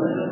ہاں